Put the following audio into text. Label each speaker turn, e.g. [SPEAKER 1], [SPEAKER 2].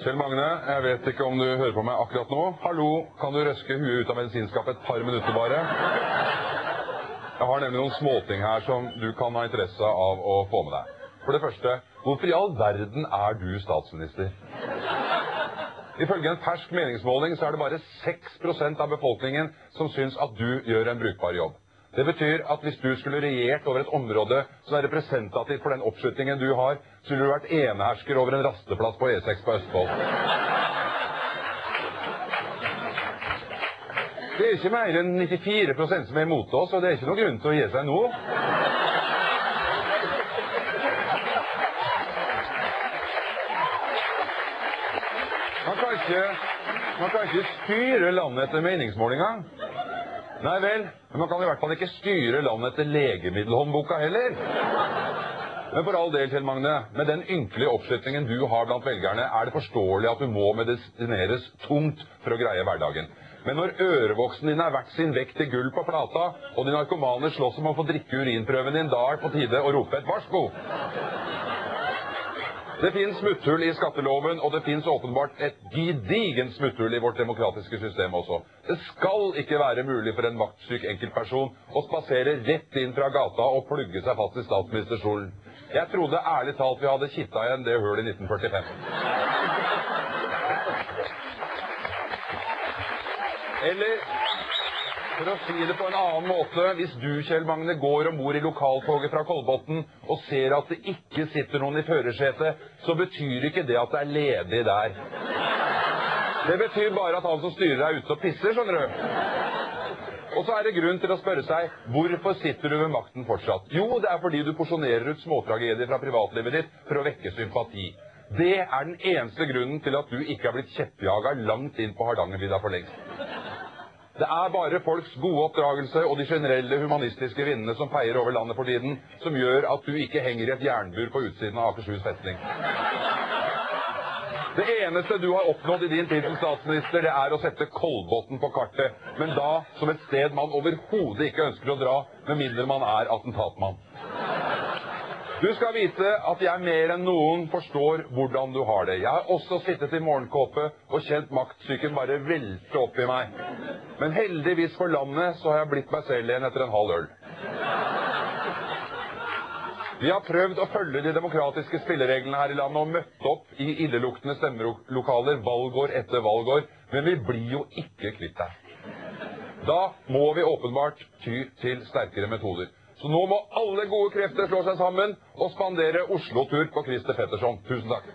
[SPEAKER 1] Kjell Magne, jeg vet ikke om du hører på meg akkurat nå. Hallo, kan du røske huet ut av medisinskapet et par minutter bare? Jeg har nemlig noen småting her som du kan ha interesse av å få med deg. For det første, hvorfor i all verden er du statsminister? Ifølge en fersk meningsmåling så er det bare 6% av befolkningen som syns at du gjør en brukbar jobb. Det betyr at hvis du skulle regjert over et område som er representativt for den oppslutningen du har, så ville du vært enehersker over en rasteplass på E6 på Østfold. Det er ikke mer enn 94% som er imot oss, og det er ikke noen grunn til å gi seg nå. Man kan ikke, man kan ikke styre landet etter meningsmålinger. Nei vel, men man kan i hvert fall ikke styre landet etter legemiddelhåndboka heller. Men for all del, Kjell Magne, med den ynkelige oppslutningen du har blant velgerne, er det forståelig at du må medisineres tungt for å greie hverdagen. Men når ørevoksen din er verdt sin vekt i gull på plata, og de narkomane slåss om å få drikke urinprøven din, da er det på tide å rope et varsko. Det fins smutthull i skatteloven, og det fins åpenbart et gedigent smutthull i vårt demokratiske system også. Det skal ikke være mulig for en maktsyk enkeltperson å spasere rett inn fra gata og plugge seg fast i statsministerstolen. Jeg trodde ærlig talt vi hadde kitta igjen det hullet i 1945. Eller for å si det på en annen måte, hvis du, Kjell Magne, går om bord i lokaltoget fra Kolbotn og ser at det ikke sitter noen i førersetet, så betyr ikke det at det er ledig der. Det betyr bare at han som styrer er ute og pisser, skjønner du. Og så er det grunn til å spørre seg hvorfor sitter du ved makten fortsatt? Jo, det er fordi du porsjonerer ut småtragedier fra privatlivet ditt for å vekke sympati. Det er den eneste grunnen til at du ikke er blitt kjeppjaga langt inn på Hardangervidda for lengst. Det er bare folks gode oppdragelse og de generelle humanistiske vindene som feier over landet for tiden, som gjør at du ikke henger i et jernbur på utsiden av Akershus festning. Det eneste du har oppnådd i din tid som statsminister, det er å sette Kolbotn på kartet, men da som et sted man overhodet ikke ønsker å dra, med mindre man er attentatmann. Du skal vite at jeg mer enn noen forstår hvordan du har det. Jeg har også sittet i morgenkåpe og kjent maktsyken bare velte opp i meg. Men heldigvis for landet så har jeg blitt meg selv igjen etter en halv øl. Vi har prøvd å følge de demokratiske spillereglene her i landet og møtt opp i illeluktende stemmelokaler valgår etter valgår, men vi blir jo ikke kvitt deg. Da må vi åpenbart ty til sterkere metoder. Så nå må alle gode krefter slå seg sammen og spandere Oslo-tur på Christer Petterson. Tusen takk.